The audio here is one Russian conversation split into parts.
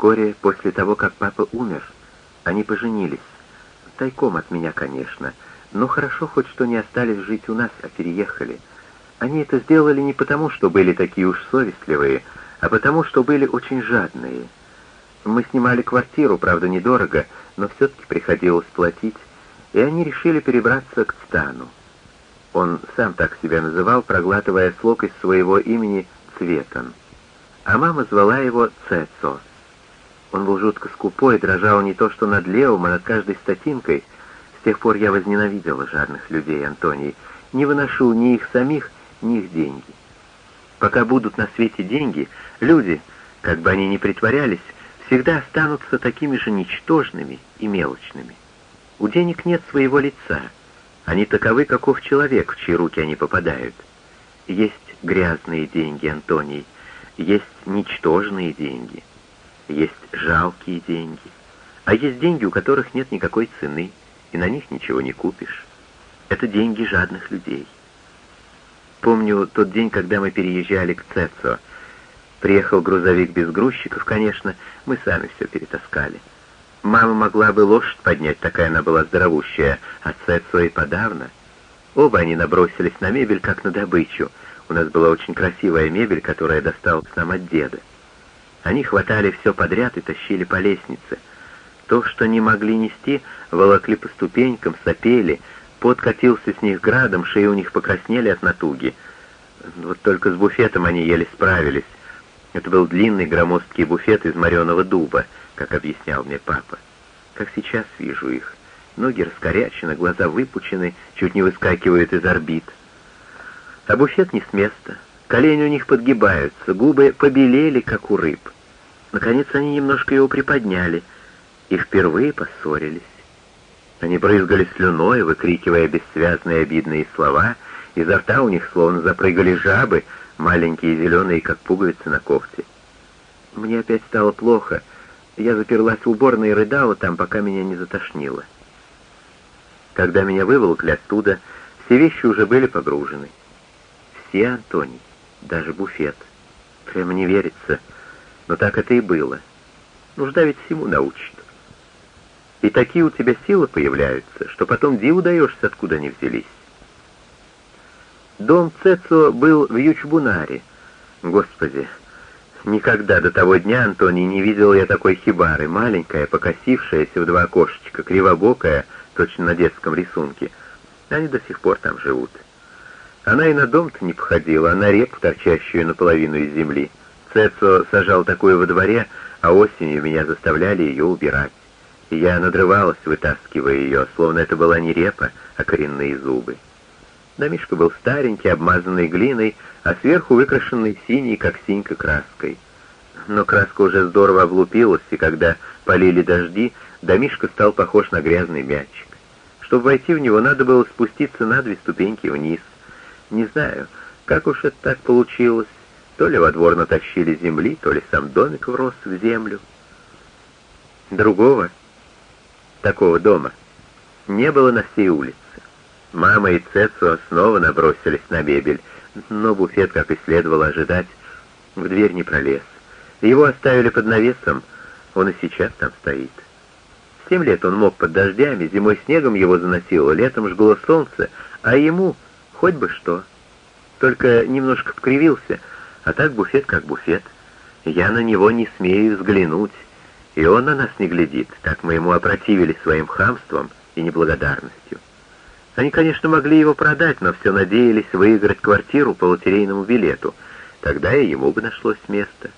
Вскоре после того, как папа умер, они поженились. Тайком от меня, конечно. Но хорошо хоть что не остались жить у нас, а переехали. Они это сделали не потому, что были такие уж совестливые, а потому, что были очень жадные. Мы снимали квартиру, правда, недорого, но все-таки приходилось платить, и они решили перебраться к Стану. Он сам так себя называл, проглатывая слог из своего имени Цветан. А мама звала его Цецо. Он был жутко скупой, дрожал не то что над левым, а над каждой статинкой. С тех пор я возненавидела жадных людей, Антоний. Не выношу ни их самих, ни их деньги. Пока будут на свете деньги, люди, как бы они ни притворялись, всегда останутся такими же ничтожными и мелочными. У денег нет своего лица. Они таковы, каков человек, в чьи руки они попадают. Есть грязные деньги, Антоний, есть ничтожные деньги, есть жалкие деньги, а есть деньги, у которых нет никакой цены, и на них ничего не купишь. Это деньги жадных людей. Помню тот день, когда мы переезжали к Цецо. Приехал грузовик без грузчиков, конечно, мы сами все перетаскали. Мама могла бы лошадь поднять, такая она была здоровущая, а Цецо и подавно. Оба они набросились на мебель, как на добычу. У нас была очень красивая мебель, которая досталась нам от деда. Они хватали все подряд и тащили по лестнице. То, что не могли нести, волокли по ступенькам, сопели, пот катился с них градом, шеи у них покраснели от натуги. Вот только с буфетом они еле справились. Это был длинный громоздкий буфет из мореного дуба, как объяснял мне папа. Как сейчас вижу их. Ноги раскорячены, глаза выпучены, чуть не выскакивают из орбит. А буфет не с места. Колени у них подгибаются, губы побелели, как у рыб. Наконец они немножко его приподняли и впервые поссорились. Они брызгали слюной, выкрикивая бессвязные обидные слова, изо рта у них словно запрыгали жабы, маленькие зеленые, как пуговицы на кофте. Мне опять стало плохо. Я заперлась в уборной и рыдала там, пока меня не затошнило. Когда меня выволокли оттуда, все вещи уже были погружены. Все, Антоний, даже буфет. Прямо не верится, но так это и было. Нужда ведь всему научит. И такие у тебя силы появляются, что потом диву даешься, откуда они взялись. Дом Цецо был в Ючбунаре. Господи, никогда до того дня, Антоний, не видел я такой хибары, маленькая, покосившаяся в два окошечка, кривобокая, точно на детском рисунке. Они до сих пор там живут. Она и на дом-то не походила, а на репу, торчащую наполовину из земли. Цецо сажал такую во дворе, а осенью меня заставляли ее убирать. И я надрывалась, вытаскивая ее, словно это была не репа, а коренные зубы. Домишко был старенький, обмазанный глиной, а сверху выкрашенный синий, как синька, краской. Но краска уже здорово облупилась, и когда полили дожди, домишко стал похож на грязный мячик. Чтобы войти в него, надо было спуститься на две ступеньки вниз. Не знаю, как уж это так получилось. То ли во двор натащили земли, то ли сам домик врос в землю. Другого, такого дома, не было на всей улице. Мама и Цецо снова набросились на мебель, но буфет, как и следовало ожидать, в дверь не пролез. Его оставили под навесом, он и сейчас там стоит. Семь лет он мог под дождями, зимой снегом его заносило, летом жгло солнце, а ему хоть бы что. Только немножко покривился, а так буфет как буфет. Я на него не смею взглянуть, и он на нас не глядит, так мы ему опротивили своим хамством и неблагодарностью. Они, конечно, могли его продать, но все надеялись выиграть квартиру по лотерейному билету. Тогда и ему бы нашлось место.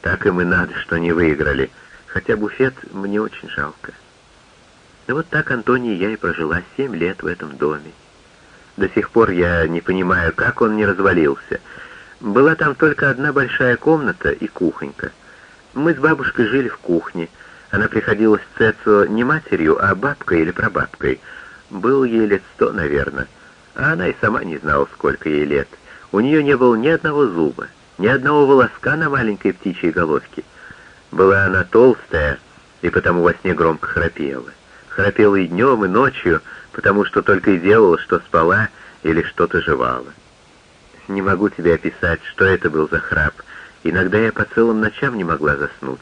Так им и надо, что не выиграли, хотя буфет мне очень жалко. И вот так, Антония, я и прожила семь лет в этом доме. До сих пор я не понимаю, как он не развалился. Была там только одна большая комната и кухонька. Мы с бабушкой жили в кухне. Она приходилась Цецо не матерью, а бабкой или прабабкой — был ей лет сто, наверное, а она и сама не знала, сколько ей лет. У нее не было ни одного зуба, ни одного волоска на маленькой птичьей головке. Была она толстая, и потому во сне громко храпела. Храпела и днем, и ночью, потому что только и делала, что спала или что-то жевала. Не могу тебе описать, что это был за храп. Иногда я по целым ночам не могла заснуть.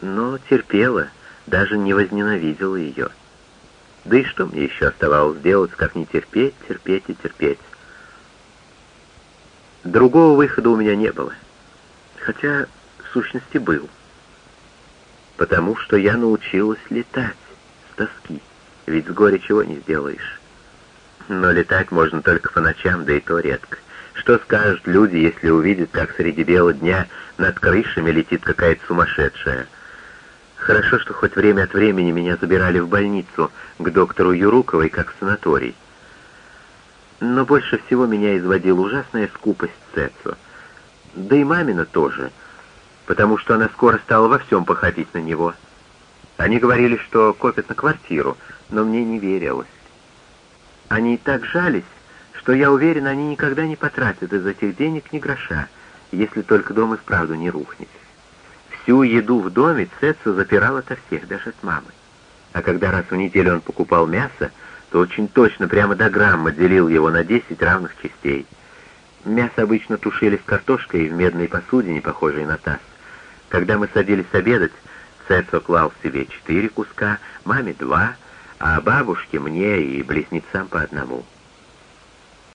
но терпела, даже не возненавидела ее. Да и что мне еще оставалось делать, как не терпеть, терпеть и терпеть? Другого выхода у меня не было. Хотя, в сущности, был. Потому что я научилась летать тоски, ведь с горя чего не сделаешь. Но летать можно только по ночам, да и то редко. Что скажут люди, если увидят, как среди бела дня над крышами летит какая-то сумасшедшая? Хорошо, что хоть время от времени меня забирали в больницу к доктору Юруковой, как в санаторий. Но больше всего меня изводила ужасная скупость Цецу. Да и мамина тоже, потому что она скоро стала во всем походить на него. Они говорили, что копят на квартиру, но мне не верилось. Они так жались, что я уверен, они никогда не потратят из этих денег ни гроша, если только дом и вправду не рухнет. Всю еду в доме Цецу запирал ото всех, даже от мамы. А когда раз в неделю он покупал мясо, то очень точно, прямо до грамма, делил его на 10 равных частей. Мясо обычно тушили с картошкой в медной посудине, похожей на таз. Когда мы садились обедать, Цецо клал себе четыре куска, маме два, а бабушке, мне и близнецам по одному.